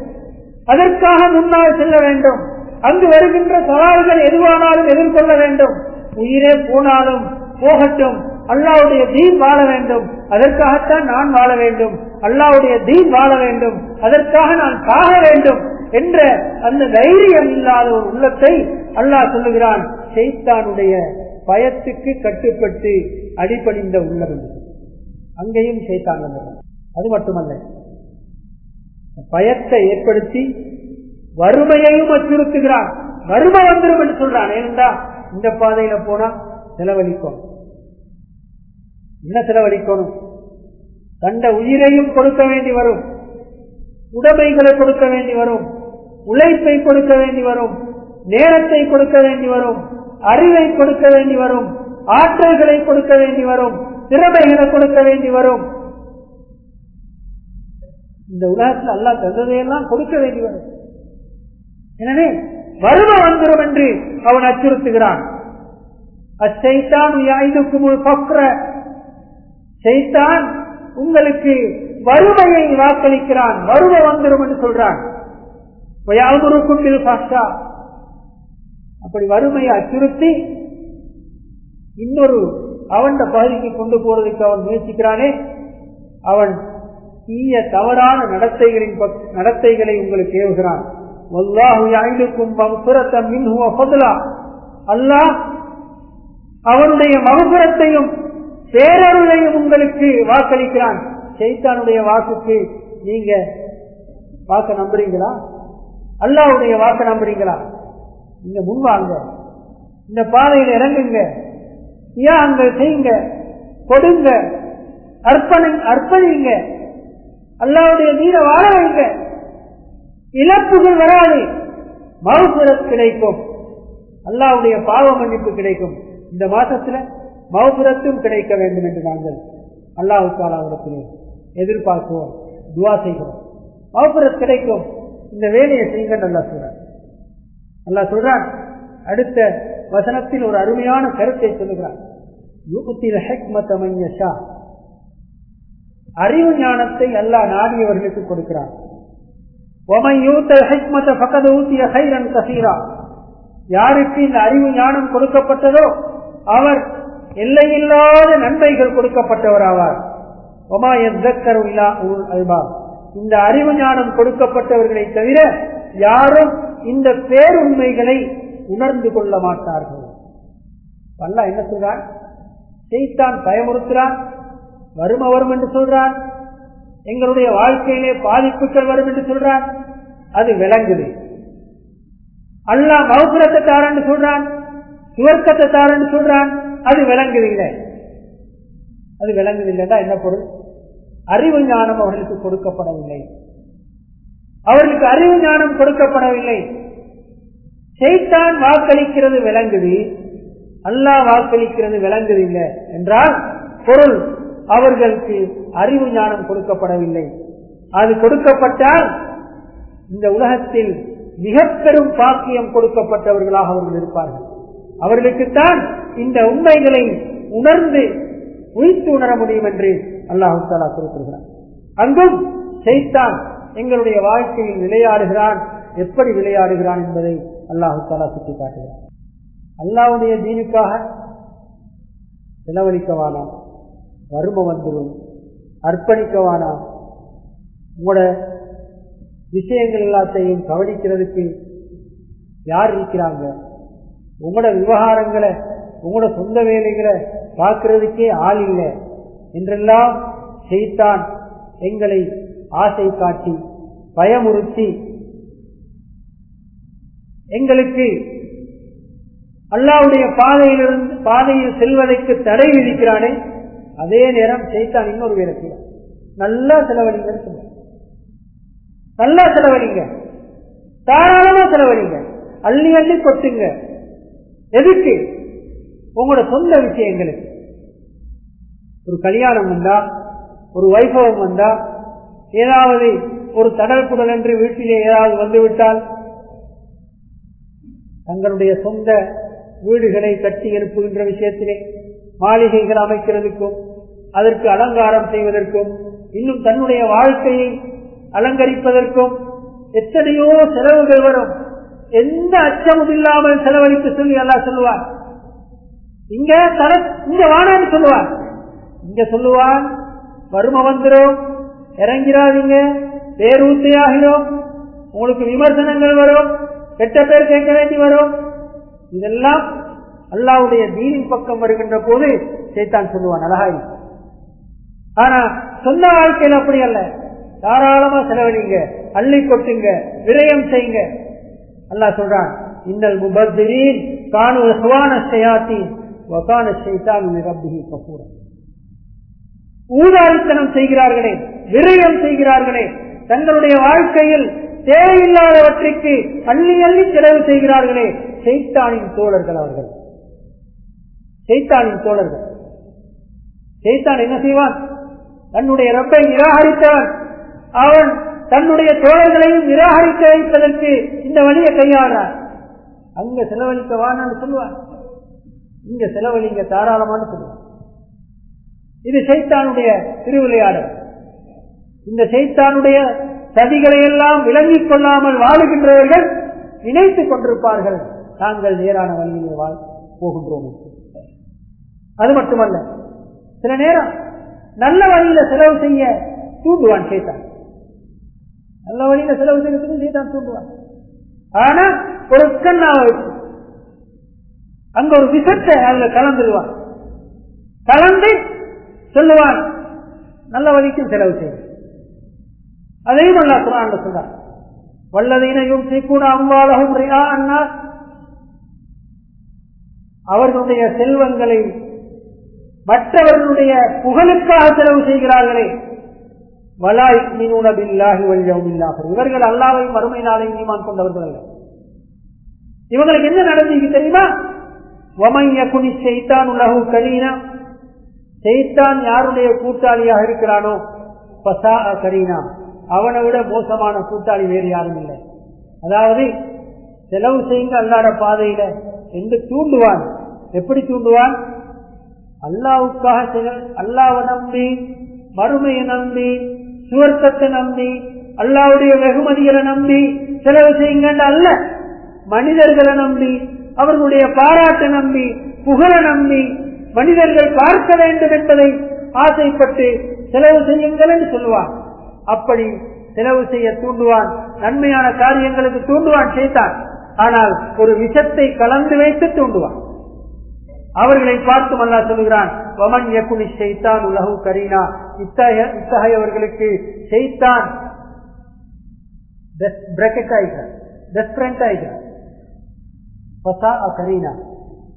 A: அதற்காக முன்னால் செல்ல வேண்டும். அங்கு வருகின்ற சவால்கள் எதுவானாலும் எதிர்கொள்ள வேண்டும். உயிரே போனாலும் போகட்டும். அல்லாவுடைய தீன் வாழ வேண்டும். அதற்காகத்தான் நான் வாழ வேண்டும். அல்லாவுடைய தீன் வாழ வேண்டும். அதற்காக நான் சாக வேண்டும். என்ற அந்த தைரியம் இல்லாத ஒரு உள்ளத்தை அல்லாஹ் சொல்லுகிறான். செய்தானுடைய பயத்துக்கு கட்டுப்பட்டு அடிபணிந்த உள்ளது அங்கேயும் செய்தான் அது மட்டுமல்ல. பயத்தை ஏற்படுத்தி வறுமையையும் அச்சுறுத்துகிறான். வறுமை வந்துடும் என்று சொல்றான். ஏனென்றா இந்த பாதையில போனா செலவழிக்கும். என்ன செலவழிக்கணும்? தண்ட உயிரையும் கொடுக்க வேண்டி வரும். உடைமைகளை கொடுக்க வேண்டி வரும். உழைப்பை கொடுக்க வேண்டி வரும் நேரத்தை கொடுக்க வேண்டி வரும் அறிவை கொடுக்க வேண்டி வரும் ஆற்றல்களை கொடுக்க வேண்டி வரும் திறமைகளை கொடுக்க வேண்டி வரும். இந்த உலகத்தில் அல்லா தந்ததையெல்லாம் கொடுக்க வேண்டி வரும். எனவே வறுமை வந்துடும் என்று அவன் அச்சுறுத்துகிறான். செய்தான் உங்களுக்கு வறுமையை வாக்களிக்கிறான் வறுமை வந்துடும் என்று சொல்றான். அப்படி வறுமையை அச்சுறுத்தி இன்னொரு அவன் பகுதிக்கு கொண்டு போறதுக்கு அவன் முயற்சிக்கிறானே. அவன் தீய தவறான நடத்தைகளின் நடத்தைகளை உங்களுக்கு ஏவுகிறான். அல்லாஹ் அவனுடைய மகுபுரத்தையும் பேரருளையும் உங்களுக்கு வாக்களிக்கிறான். செய்தானுடைய வாக்குக்கு நீங்க வாக்க நம்புறீங்களா? அல்லாவுடைய வாக்க நம்புறீங்களா? நீங்க முன்வாங்க. இந்த பாதையில் இறங்குங்க. தியாகங்கள் செய்யுங்க. கொடுங்க. அர்ப்பணி அர்ப்பணிங்க. அல்லாவுடைய நீரை வாழ வைங்க. இழப்புகள் வராது. மவுபுரத் கிடைக்கும். அல்லாவுடைய பாவ மன்னிப்பு கிடைக்கும். இந்த மாசத்துல மவுபுரத்தும் கிடைக்க வேண்டும் என்று நாங்கள் அல்லாஹு தாலாவிடத்திலே எதிர்பார்க்கிறோம். துவா செய்கிறோம். மவுபுரம் கிடைக்கும். இந்த வேலையை செய்யுங்க நல்லா சொல்றார். நல்லா சொல்றான் அடுத்த வசனத்தில் ஒரு அருமையான கருத்தை சொல்லுகிறார். யுகத்தில் ஹெக்மத்தமையஷா அறிவு ஞானத்தை எல்லா நாடியவர்களுக்கு கொடுக்கிறார். யாருக்கு இந்த அறிவு ஞானம் கொடுக்கப்பட்டதோ அவர் எல்லையில்லாத நன்மைகள் கொடுக்கப்பட்டவர் ஆவார் இந்த அறிவு ஞானம் கொடுக்கப்பட்டவர்களை தவிர யாரும் இந்த பேருண்மைகளை உணர்ந்து கொள்ள மாட்டார்கள். பல்லா என்ன சொல்றான் செய்தான் பயமுறுத்துறான் வறுமை வரும் என்று சொல்றான் எங்களுடைய வாழ்க்கையிலே பாதிப்புகள் வரும் என்று சொல்றான் அது விளங்குது. அல்லா மௌசுரத்தை தாரன்னு சொல்றான் சுவர்க்கத்தை தாரன்னு சொல்றான் அது விளங்குது இல்லை. அது விளங்குது இல்லைன்னா என்ன பொருள்? அறிவு ஞானம் அவர்களுக்கு கொடுக்கப்படவில்லை. அவர்களுக்கு அறிவு ஞானம் கொடுக்கப்படவில்லை. செய்தான் வாக்களிக்கிறது விளங்குது அல்லாஹ் வாக்களிக்கிறது விளங்குது இல்லை. என்றால் பொருள் அவர்களுக்கு அறிவு ஞானம் கொடுக்கப்படவில்லை. அது கொடுக்கப்பட்டால் இந்த உலகத்தில் மிக பெரும் பாக்கியம் கொடுக்கப்பட்டவர்களாக அவர்கள் இருப்பார்கள். அவர்களுக்குத்தான் இந்த உண்மைகளை உணர்ந்து உயிர்த்து உணர முடியும் என்று அல்லாஹு தாலா குறிப்பிடுகிறார் அங்கும் செய்தான் எங்களுடைய வாழ்க்கையில் விளையாடுகிறான். எப்படி விளையாடுகிறான் என்பதை அல்லாஹு தாலா சுட்டி காட்டுகிறார் அல்லாவுடைய தீனுக்காக செலவழிக்கவானா? வறுமை வந்துடும். அர்ப்பணிக்கவானா? உங்களோட விஷயங்கள் எல்லாத்தையும் கவனிக்கிறதுக்கு யார் இருக்கிறாங்க? உங்களோட விவகாரங்களை உங்களோட சொந்த வேலைகளை பார்க்கறதுக்கே ஆள் இல்லை. என்றெல்லாம் செய்தான் எங்களை ஆசை காட்டி பயமுறுத்தி எங்களுக்கு அல்லாவுடைய பாதையிலிருந்து பாதையில் செல்வதற்கு தடை விதிக்கிறானே அதே நேரம் செய்தான் இன்னொரு வேலை நல்லா செலவழிங்க நல்லா செலவழிங்க. தாராளமா செலவழிங்க. அள்ளி அள்ளி கொட்டுங்க. எதுக்கு? உங்களோட சொந்த விஷயங்களுக்கு. ஒரு கல்யாணம் வந்தா ஒரு வைபவம் வந்தா ஏதாவது ஒரு தடல் குடல் என்று வீட்டிலே ஏதாவது வந்துவிட்டால் தங்களுடைய சொந்த வீடுகளை கட்டி எழுப்புகின்ற விஷயத்திலே மாளிகைகள் அமைக்கிறதுக்கும் அதற்கு அலங்காரம் செய்வதற்கும் இன்னும் தன்னுடைய வாழ்க்கையை அலங்கரிப்பதற்கும் எத்தனையோ செலவுகள் வரும். எந்த அச்சமும் இல்லாமல் செலவழித்து சொல்லி எல்லாம் சொல்லுவார். இங்க தர இங்க வானான்னு சொல்லுவார். இங்க சொல்லுவான் வறுமை வந்துடும் இறங்கிறாதீங்க பேரூத்தையாகிறோம் உங்களுக்கு விமர்சனங்கள் வரும். கெட்ட பேர் கேட்க வேண்டி வரும். இதெல்லாம் அல்லாவுடைய தீனின் பக்கம் வருகின்ற போது சேத்தான் சொல்லுவான் அழகாய். ஆனா சொந்த வாழ்க்கையில் அப்படி அல்ல. தாராளமா செலவழிங்க. அள்ளி கொட்டுங்க. விரயம் செய்யுங்க. அல்லா சொல்றான் இன்னல் முபத்திரீன் காணு சுவான செய்யாத்தி வகான செய்தான் ரப்பிஹி கபூரன் ஊதாரித்தனம் செய்கிறார்களே விரயம் செய்கிறார்களே தங்களுடைய வாழ்க்கையில் தேவையில்லாதவற்றிற்கு அள்ளி அள்ளி செலவு செய்கிறார்களே செய்தானின் தோழர்கள் அவர்கள். செய்தானின் தோழர்கள். செய்தான் என்ன செய்வான்? தன்னுடைய ரப்பை நிராகரித்தவன். அவன் தன்னுடைய தோழர்களையும் நிராகரிக்க வைப்பதற்கு இந்த வழியை கையாளார் அங்க செலவழிக்க வானான்னு சொல்லுவான். இங்க செலவழிங்க தாராளமானு சொல்லுவான். இது சைத்தானுடைய திருவிளையாடல். இந்த சைத்தானுடைய சதிகளை எல்லாம் விளங்கிக் கொள்ளாமல் வாழுகின்றவர்கள் நினைத்துக் கொண்டிருப்பார்கள். தாங்கள் நேரான வழியிலே வாழ் போகின்றோம் அது மட்டுமல்ல சில நேரம் நல்ல வழியில செலவு செய்ய தூண்டுவான் சேத்தான். நல்ல வழியில செலவு செய்யறதுக்கு சேத்தான் தூண்டுவான். ஆனா ஒரு கண்ணாவை அங்க ஒரு விஷத்தை அதுல கலந்துருவான். கலந்து சொல்லுவான் நல்ல வழிக்கும் செலவு செய்யும் அதையும் அல்லா குரான் சொல்றார். வல்லதீனையும் சீக்கூட அம்பாலகும் ரியா அண்ணா அவர்களுடைய செல்வங்களை மற்றவர்களுடைய புகழுக்காக செலவு செய்கிறார்களே. வலாய் மீனுனபில்லாகி வழியவுமில்லாக இவர்கள் அல்லாவை மறுமை நாளை நீமான் கொண்டவர்கள் அல்ல. இவங்களுக்கு என்ன நடந்தீங்க தெரியுமா? வமைய குனி செய்தான் உலகு கரீனா செய்தான் யாருடைய கூட்டாளியாக இருக்கிறானோ? பசா கரீனா. அவனை விட மோசமான கூட்டாளி வேறு யாரும் இல்லை. அதாவது செலவு செய்யுங்க அல்லாட பாதையில. என்று தூண்டுவான். எப்படி தூண்டுவான்? அல்லாவுக்காக செலவு அல்லாவை நம்பி மறுமையை நம்பி சுவர்க்கத்தை நம்பி அல்லாவுடைய வெகுமதிகளை நம்பி செலவு செய்யுங்கன்ற அல்ல. மனிதர்களை நம்பி அவர்களுடைய பாராட்டை நம்பி புகழை நம்பி மனிதர்கள் பார்க்க வேண்டும் என்பதை ஆசைப்பட்டு செலவு செய்யுங்கள் என்று சொல்லுவான். அப்படி செலவு செய்ய தூண்டுவான் நன்மையான காரியங்களுக்கு தூண்டுவான் செய்தான் ஆனால் ஒரு விஷத்தை கலந்து வைத்து தூண்டுவான். அவர்களை பார்த்து அல்லா சொல்கிறான் வமன் யகுனி செய்தான் உலகு கரீனா. இத்தகைய இத்தகையவர்களுக்கு செய்தான் பிரக்கெட் ஆகிறார் பசா கரீனா.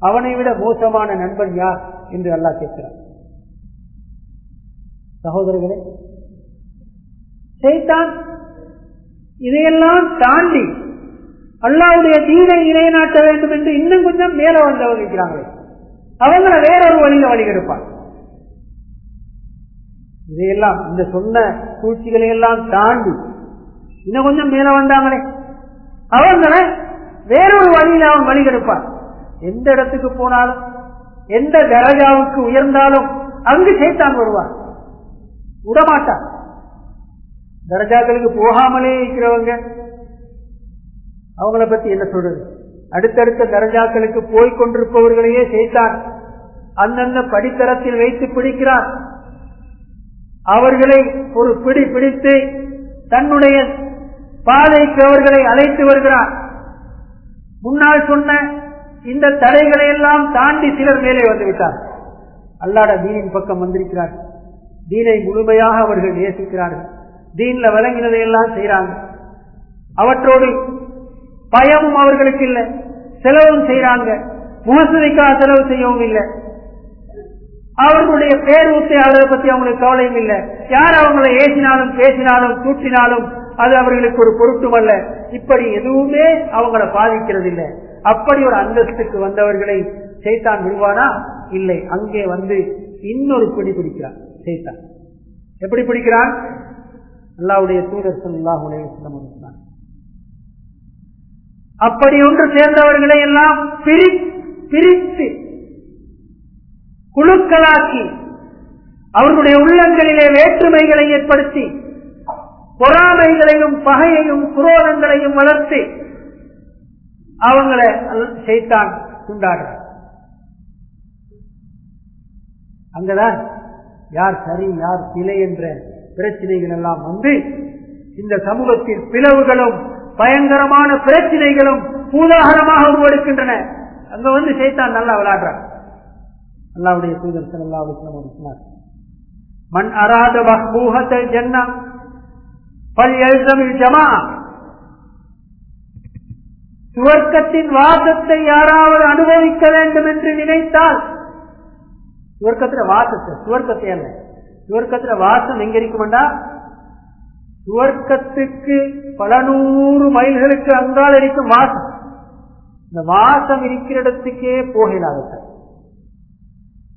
A: அவனை விட மோசமான நண்பன் யார் என்று அல்லா கேட்கிறார் சகோதரர்களே செய்தான் இதையெல்லாம் தாண்டி அல்லாவுடைய தீனை நிலைநாட்ட வேண்டும் என்று இன்னும் கொஞ்சம் மேல வந்தவங்க இருக்கிறாங்களே அவங்கள வேறொரு வழியில வழிகெடுப்பான் இதையெல்லாம் இந்த சொன்ன சூழ்ச்சிகளை எல்லாம் தாண்டி இன்னும் கொஞ்சம் மேல வந்தாங்களே அவங்கள வேறொரு வழியில அவன் வழிகெடுப்பான் எந்த இடத்துக்கு போனாலும் எந்த தரஜாவுக்கு உயர்ந்தாலும் அங்கு சேர்த்தான் வருவான். விடமாட்டான். தரஜாக்களுக்கு போகாமலே இருக்கிறவங்க அவங்கள பத்தி என்ன சொல்றது? அடுத்தடுத்த தரஜாக்களுக்கு போய் கொண்டிருப்பவர்களையே செய்தான் அந்தந்த படித்தரத்தில் வைத்து பிடிக்கிறான். அவர்களை ஒரு பிடி பிடித்து தன்னுடைய பாதைக்கு அவர்களை அழைத்து வருகிறார் முன்னால் சொன்ன இந்த தடைகளை எல்லாம் தாண்டி சிலர் மேலே வந்துவிட்டார். அல்லாட தீனின் பக்கம் வந்திருக்கிறார். தீனை முழுமையாக அவர்கள் நேசிக்கிறார்கள். தீன்ல விளங்கினதை எல்லாம் செய்யறாங்க அவற்றோடு பயமும் அவர்களுக்கு இல்லை. செலவும் செய்யறாங்க முகசதிக்காக செலவு செய்யவும் இல்லை. அவர்களுடைய பேரூத்தையாளரை பத்தி அவங்களுக்கு கவலையும் இல்லை. யார் அவங்களை ஏசினாலும் பேசினாலும் தூற்றினாலும் அது அவர்களுக்கு ஒரு பொருட்டுமல்ல இப்படி எதுவுமே அவங்கள பாதிக்கிறது இல்லை அப்படி ஒரு அந்தஸ்துக்கு வந்தவர்களை செய்தான் விடுவானா? இல்லை. அங்கே வந்து இன்னொரு பிடி பிடிக்கிறான் செய்தான் எப்படி பிடிக்கிறான்? அல்லாவுடைய தூதர் சொல்லாஹ் உலகம் அப்படி ஒன்று சேர்ந்தவர்களை எல்லாம் பிரித்து குழுக்களாக்கி அவர்களுடைய உள்ளங்களிலே வேற்றுமைகளை ஏற்படுத்தி பொறாமைகளையும் பகையையும் குரோதங்களையும் வளர்த்து அவங்களை செய்தான் கொண்டாடுற அங்கதான் யார் சரி யார் பிழை என்ற பிரச்சனைகள் எல்லாம் வந்து இந்த சமூகத்தில் பிளவுகளும் பயங்கரமான பிரச்சனைகளும் பூதாகரமாக உருவெடுக்கின்றன. அங்க வந்து செய்தான் நல்லா விளையாடுறான் அல்லாவுடைய தூதர் சல்லா சொன்னார் மண் அராத மஹ்பூஹத்தை ஜன்னா பல் எழுதமில் ஜமா சுவர்க்கத்தின் வாசத்தை யாராவது அனுபவிக்க வேண்டும் என்று நினைத்தால் சுவர்க்கத்துல வாசத்தை சுவர்க்கத்தை அல்ல. சுவர்க்கத்துல வாசம் எங்க இருக்குமெண்டா சுவர்க்கத்துக்கு பல நூறு மைல்களுக்கு அங்கால் இருக்கும் வாசம். இந்த வாசம் இருக்கிற இடத்துக்கே போகலாத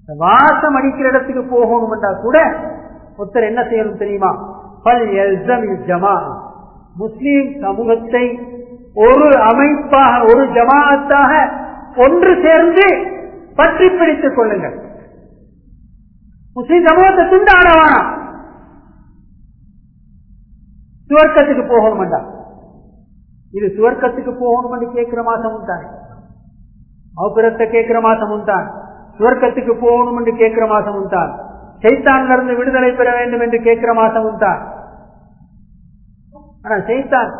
A: இந்த வாசம் அடிக்கிற இடத்துக்கு போகணும்டா கூட ஒருத்தர் என்ன செய்யணும் தெரியுமா? பல் எல்சம் ஜமா முஸ்லீம் சமூகத்தை ஒரு அமைப்பாக ஒரு ஜமாத்தாக ஒன்று சேர்ந்து பற்றி பிடித்துக் கொள்ளுங்கள். முஸ்லீம் சமூகத்தை துண்டாடவானா சுவர்க்கத்துக்கு போகணும்டா இது சுவர்க்கத்துக்கு போகணும் கேட்கிற மாசமும் தான் அவபிரத்தை கேட்கிற மாசமும் தான் சுவர்க்கத்துக்கு போகணும் என்று கேட்கிற மாசமும் தான் செய்தான்ல இருந்து விடுதலை பெற வேண்டும் என்று கேட்கிற மாசமும் தான் ஆனா செய்தான்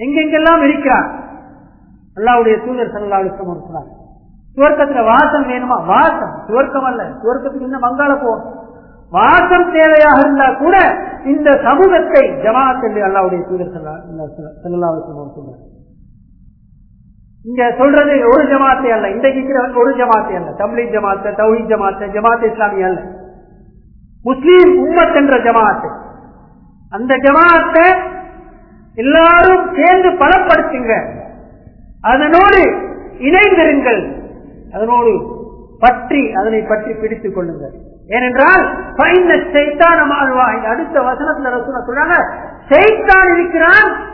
A: எங்கெங்கெல்லாம் இருக்கிறார்? அல்லாவுடைய தூதர் சல்லாவுக்கு இருக்கிறார் சுவர்க்கத்துல வாசம் வேணுமா? வாசம். சுவர்க்கம் அல்ல. சுவர்க்கத்துக்கு இன்னும் மங்காள போகும் வாசம் தேவையாக இருந்தா கூட இந்த சமூகத்தை ஜமாத் என்று அல்லாவுடைய தூதர் செல்லாவுக்கு சொன்னார் இங்க சொல்றது ஒரு ஜமாத்தே அல்ல. இன்றைக்கு இருக்கிற ஒரு ஜமாத்தே அல்ல. தமிழ் ஜமாத்த தௌஹி ஜமாத்த ஜமாத் இஸ்லாமிய அல்ல. முஸ்லீம் உம்மத் என்ற ஜமாத்து அந்த ஜமாத்தை எல்லாரும் சேர்ந்து பலப்படுத்துங்க. அதனோடு இணைந்திருங்கள். அதனோடு பற்றி அதனை பற்றி பிடித்துக் கொள்ளுங்கள். ஏனென்றால் அடுத்த வசனத்துல ரசூலா சொல்றாங்க. செய்தான் இருக்கிறான்.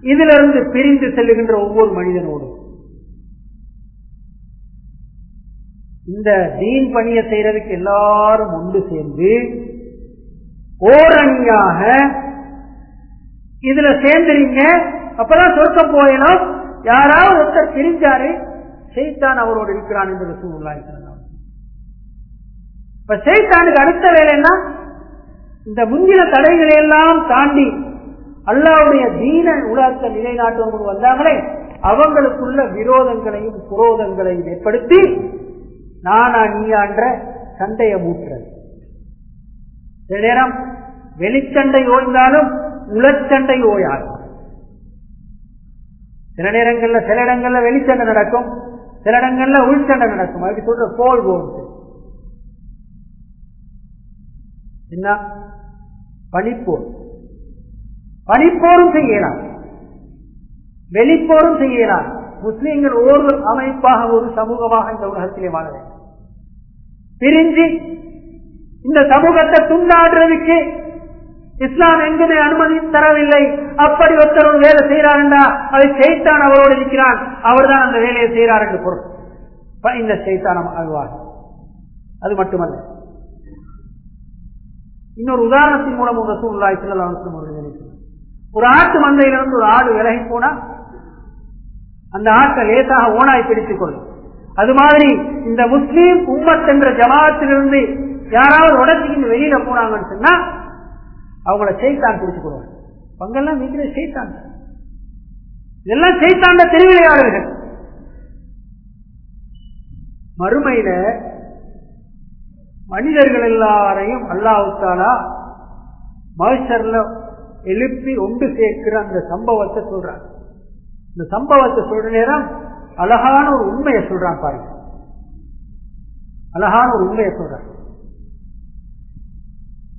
A: இதிலிருந்து பிரிந்து செல்லுகின்ற ஒவ்வொரு மனிதனோடும் இந்த தீன் பணியை செய்யறதுக்கு எல்லாரும் ஒன்று சேர்ந்து ஓரணியாக இதுல சேர்ந்துறீங்க அப்பதான் சொர்க்கம் போயணும். யாராவது ஒருத்தர் பிரிஞ்சாரு செய்தான் அவரோடு இருக்கிறான் என்று சூழ்நிலை இப்ப செய்தானுக்கு அடுத்த வேலைன்னா இந்த முந்தின தடைகளை எல்லாம் தாண்டி அல்லாவுடைய தீன உலகத்தை நிலைநாட்டுவங்க வந்தாங்களே அவங்களுக்குள்ள விரோதங்களையும் குரோதங்களையும் ஏற்படுத்தி நானா நீயான்ற சண்டையை மூட்டுறது. சில நேரம் வெளிச்சண்டை ஓய்ந்தாலும் உளச்சண்டை ஓயாது சில நேரங்கள்ல சில இடங்கள்ல வெளிச்சண்டை நடக்கும் சில இடங்கள்ல உள்சண்டை நடக்கும். அதுக்கு சொல்ற போல் போன்று என்ன? பனிப்போர். பனிப்போரும் செய்யலாம். வெளிப்போரும் செய்யலாம். முஸ்லீம்கள் ஒரு அமைப்பாக ஒரு சமூகமாக இந்த உலகத்திலே வாழ வேண்டும். பிரிஞ்சு இந்த சமூகத்தை துண்டாடுறதுக்கு இஸ்லாம் எங்குமே அனுமதி தரவில்லை. அப்படி ஒருத்தர் வேலை செய்யறாருண்டா அதை செய்தான் அவரோடு இருக்கிறான். அவர் தான் அந்த வேலையை செய்யறார் என்று பொருள். இந்த செய்தானம் அழுவார் அது மட்டுமல்ல. இன்னொரு உதாரணத்தின் மூலம் ஒரு சூழ்நிலை செல்லலாம் ஒரு ஆட்டு மந்தையிலிருந்து ஒரு ஆடு விலகி போனா அந்த ஆட்டை லேசாக ஓனாய் பிடித்துக் கொள்ளும். அது மாதிரி இந்த முஸ்லீம் உம்மத் என்ற ஜமாத்திலிருந்து யாராவது உடச்சிக்கிட்டு வெளியில போனாங்கன்னு சொன்னா அவங்கள செய்தான் பிடிச்சு பங்கெல்லாம் வீட்டிலே செய்தான் இதெல்லாம் செய்தாண்ட திருவிளையாடல்கள் மறுமையில மனிதர்கள் எல்லாரையும் அல்லாவுத்தாலா மகசர்ல எழுப்பி ஒன்று சேர்க்கிற அந்த சம்பவத்தை சொல்றாங்க இந்த சம்பவத்தை சொல்ற நேரம் அழகான ஒரு உண்மையை சொல்றான் பாருங்க. அழகான ஒரு உண்மையை சொல்றான்.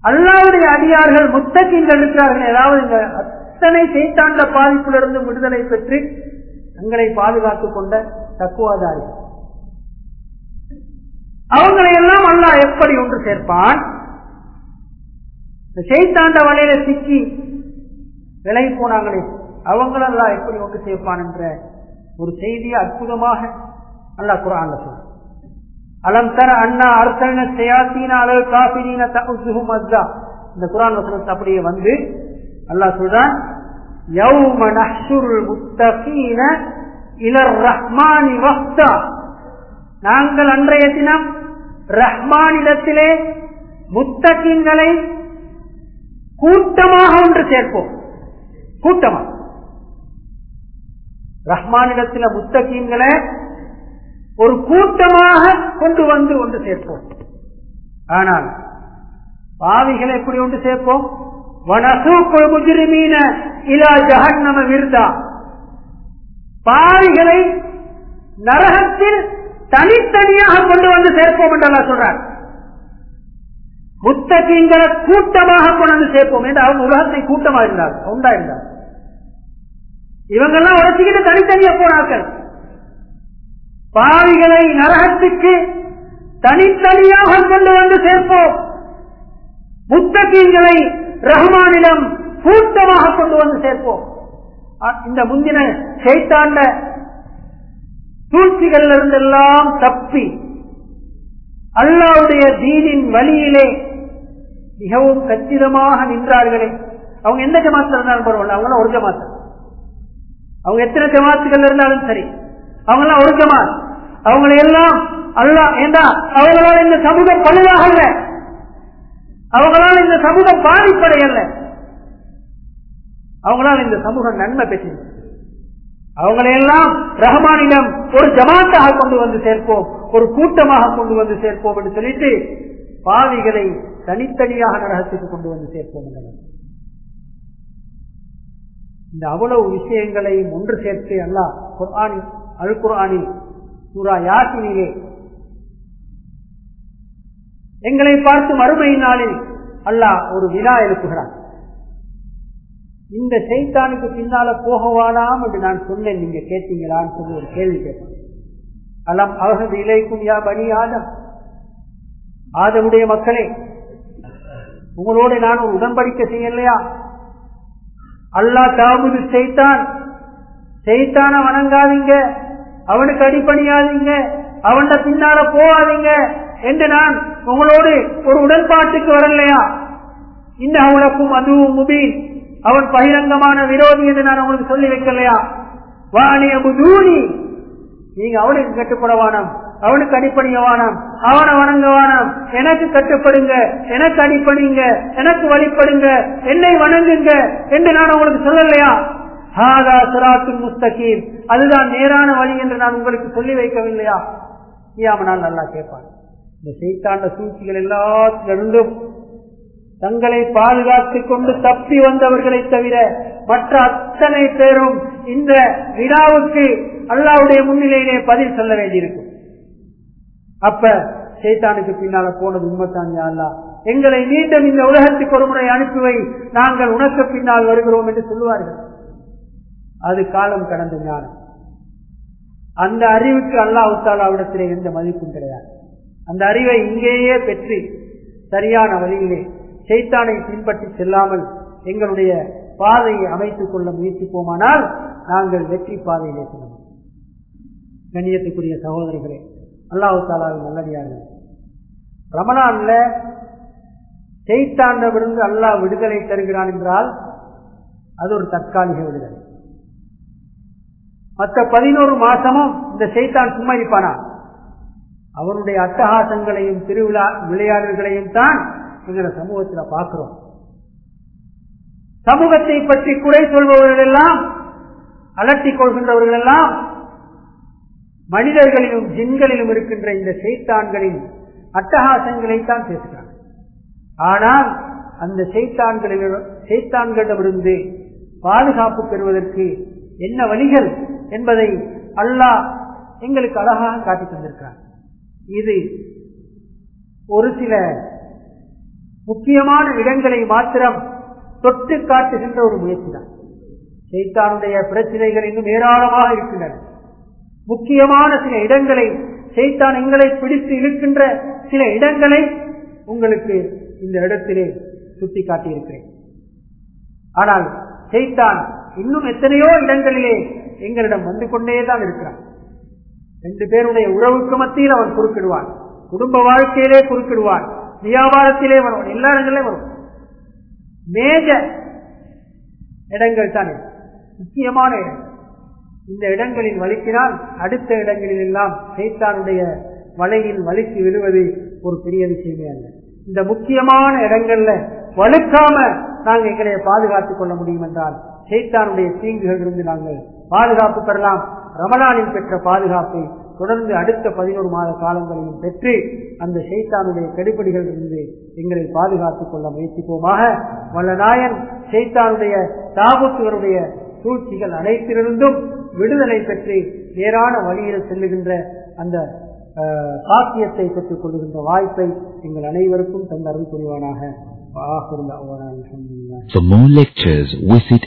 A: அல்லாவுடைய அடியார்கள் முத்தக்கிங்கள் இருக்கிறார்கள் ஏதாவது இந்த அத்தனை செய்தாண்ட பாதிப்பிலிருந்து விடுதலை பெற்று தங்களை பாதுகாத்துக் கொண்ட தக்குவாதாரி. அவங்களை எல்லாம் அல்லா எப்படி ஒன்று சேர்ப்பான்? செய்தாண்ட வலையில சிக்கி விலகி போனாங்களே அவங்களெல்லாம் எப்படி ஒன்று சேர்ப்பான் என்ற ஒரு செய்தியை அற்புதமாக அல்லா குரான் சொல்ற அலம் தர அண்ணா அர்த்தன செய்யாத்தீன அளவு காபினீன தகுசுகும் அஸ்தா இந்த குரான் வசனத்தை அப்படியே வந்து அல்லாஹ் சொல்றான் யௌம நஹ்ஷுருல் முத்தகீன இலர் ரஹ்மானி வஃப்தா. நாங்கள் அன்றைய தினம் ரஹ்மானிடத்திலே முத்தகீன்களை கூட்டமாக ஒன்று சேர்ப்போம். கூட்டமா ரஹ்மானிடத்தில முத்தகீன்களை ஒரு கூட்டமாக கொண்டு வந்து ஒன்று சேர்ப்போம். ஆனால் பாவிகளை எப்படி ஒன்று சேர்ப்போம்? வனசூக்குள் இலா ஜஹன்னம விருதா. பாவிகளை நரகத்தில் தனித்தனியாக கொண்டு வந்து சேர்ப்போம் என்று சொல்றார் முத்தகீங்களை கூட்டமாக கொண்டு வந்து சேர்ப்போம். என்று அவங்க உலகத்தை கூட்டமாக இருந்தார் உண்டா இருந்தார் இவங்கெல்லாம் உடச்சிக்கிட்டு தனித்தனியா போனார்கள். பாவிகளை நரகத்துக்கு தனித்தனியாக கொண்டு வந்து சேர்ப்போம். முத்தகீங்களை ரஹ்மானிடம் கூட்டமாக கொண்டு வந்து சேர்ப்போம். இந்த முந்தின செய்தாண்ட சூழ்ச்சிகள் இருந்தெல்லாம் தப்பி அல்லாவுடைய தீனின் வழியிலே மிகவும் கச்சிதமாக நின்றார்களே. அவங்க எந்த ஜமாத்தில் இருந்தாலும் பரவாயில்ல அவங்க ஒரு ஜமாத்து. அவங்க எத்தனை ஜமாத்துகள் இருந்தாலும் சரி. அவங்க எல்லாம் ஜமாத். அவங்களை எல்லாம் அல்லா ஏண்டா அவங்களால இந்த சமூகம் அல்ல. அவங்களால இந்த சமூகம் பாதிப்படையல்ல அவங்களால் இந்த சமூகம் நன்மை பெற்றது அவங்களையெல்லாம் ரஹமானிடம் ஒரு ஜமாத்தாக கொண்டு வந்து சேர்ப்போம் ஒரு கூட்டமாக கொண்டு வந்து சேர்ப்போம் என்று சொல்லிட்டு பாவிகளை தனித்தனியாக நரகத்துக்கு கொண்டு வந்து சேர்ப்போம் இந்த அவ்வளவு விஷயங்களையும் ஒன்று சேர்த்து அல்ல குர்ஆனில் அல் சூரா யாசினிலே. எங்களை பார்த்து மறுமை நாளில் அல்லாஹ் ஒரு வினா எழுப்புகிறான். இந்த செய்தானுக்கு பின்னால போகவானாம் என்று நான் சொன்னேன். நீங்க கேட்டீங்களான்னு சொல்லி ஒரு கேள்வி கேட்பேன் அல்லாம் அவரது இலைக்கும் யா பணி ஆதம். ஆதமுடைய மக்களே உங்களோட நான் ஒரு உடன்படிக்கை செய்யலையா? அல்லாஹ் தாபுது செய்தான் செய்தான வணங்காதீங்க. அவனுக்கு அடிப்பணியாதீங்க அவன பின்னால போகாதீங்க என்று நான் உங்களோடு ஒரு உடன்பாட்டுக்கு வரலையா? இந்த அவனுக்கும் அதுவும் முபீன். அவன் பகிரங்கமான விரோதி என்று நான் உங்களுக்கு சொல்லி வைக்கலையா? வாணிய புதூனி நீங்க அவனுக்கு கட்டுப்படவானம். அவனுக்கு அடிப்பணியவானம் அவனை வணங்கவானம். எனக்கு கட்டுப்படுங்க. எனக்கு அடிப்பணிங்க எனக்கு வழிபடுங்க. என்னை வணங்குங்க என்று நான் உங்களுக்கு சொல்லலையா? ஹாதா சிராத்துல் முஸ்தகீம். அதுதான் நேரான வழி என்று நான் உங்களுக்கு சொல்லி வைக்கவில்லையா? நான் நல்லா கேட்பான். இந்த செய்தாண்ட சூழ்ச்சிகள் எல்லாத்திலிருந்தும் தங்களை பாதுகாத்துக் கொண்டு தப்பி வந்தவர்களை தவிர மற்ற அத்தனை பேரும் இந்த விழாவுக்கு அல்லாவுடைய முன்னிலையிலே பதில் சொல்ல வேண்டியிருக்கும். அப்ப சைத்தானுக்கு பின்னால போனது உண்மைத்தான் அல்லா எங்களை மீண்டும் இந்த உலகத்துக்கு ஒரு முறை அனுப்புவை நாங்கள் உனக்கு பின்னால் வருகிறோம் என்று சொல்லுவார்கள். அது காலம் கடந்த ஞானம். அந்த அறிவுக்கு அல்லாஹு தாலாவிடத்திலே எந்த மதிப்பும் கிடையாது. அந்த அறிவை இங்கேயே பெற்று சரியான வழியிலே செய்தானை பின்பற்றி செல்லாமல் எங்களுடைய பாதையை அமைத்துக் கொள்ள முயற்சிப்போமானால் நாங்கள் வெற்றி பாதையிலே செல்லும் கண்ணியத்துக்குரிய சகோதரிகளே அல்லாஹு தாலாவின் நல்லடியார்கள் ரமணான்ல செய்தாண்டவிருந்து அல்லாஹ் விடுதலை தருகிறான் என்றால் அது ஒரு தற்காலிக விடுதலை. மற்ற பதினோரு மாசமும் இந்த செய்தான் சும்மா இருப்பானா? அவனுடைய அட்டகாசங்களையும் திருவிழா விளையாடுகளையும் தான் எங்களை சமூகத்தில் பார்க்கிறோம். சமூகத்தை பற்றி குறை சொல்பவர்கள் எல்லாம் அலட்டிக் கொள்கின்றவர்கள் எல்லாம் மனிதர்களிலும் ஜின்களிலும் இருக்கின்ற இந்த செய்தான்களின் அட்டகாசங்களைத்தான் பேசுகிறாங்க. ஆனால் அந்த செய்தான்களிடம் செய்தான்களிடமிருந்து பாதுகாப்பு பெறுவதற்கு என்ன வழிகள்? என்பதை அல்லாஹ் எங்களுக்கு அழகாக காட்டி தந்திருக்கிறார். இது ஒரு சில முக்கியமான இடங்களை மாத்திரம் தொட்டு காட்டுகின்ற ஒரு முயற்சி தான் செய்தானுடைய பிரச்சனைகள் இன்னும் ஏராளமாக இருக்கின்றன. முக்கியமான சில இடங்களை செய்தான் எங்களை பிடித்து இழுக்கின்ற சில இடங்களை உங்களுக்கு இந்த இடத்திலே சுட்டி காட்டியிருக்கிறேன். ஆனால் செய்தான் இன்னும் எத்தனையோ இடங்களிலே எங்களிடம் வந்து கொண்டேதான் இருக்கிறான் ரெண்டு பேருடைய உறவுக்கு மத்தியில் அவன் குறுக்கிடுவான் குடும்ப வாழ்க்கையிலே குறுக்கிடுவான் வியாபாரத்திலே வரும். எல்லா இடங்களிலும் வரும். மேஜ இடங்கள் தானே. முக்கியமான இடம். இந்த இடங்களில் வலிக்கினால் அடுத்த இடங்களில் எல்லாம் சைத்தானுடைய வலையில் வலிக்கு விடுவது ஒரு பெரிய விஷயமே அல்ல. இந்த முக்கியமான இடங்கள்ல வலுக்காம நாங்கள் எங்களை பாதுகாத்துக் கொள்ள முடியும் என்றால் சைத்தானுடைய தீங்குகள் இருந்து நாங்கள் பாதுகாப்பு பெறலாம். ரமலானில் பெற்ற பாதுகாப்பை தொடர்ந்து அடுத்த பதினோரு மாத காலங்களிலும் பெற்று அந்த சைத்தானுடைய கெடுபடிகள் இருந்து எங்களை பாதுகாத்துக் கொள்ள முயற்சிப்போமாக. வல்லநாயன் சைத்தானுடைய தாபத்துவருடைய சூழ்ச்சிகள் அனைத்திலிருந்தும் விடுதலை பெற்று நேரான வழியில் செல்லுகின்ற அந்த சாத்தியத்தை பெற்றுக் கொள்ளுகின்ற வாய்ப்பை எங்கள் அனைவருக்கும் தந்த அருள் புரிவானாக.
B: For more lectures, visit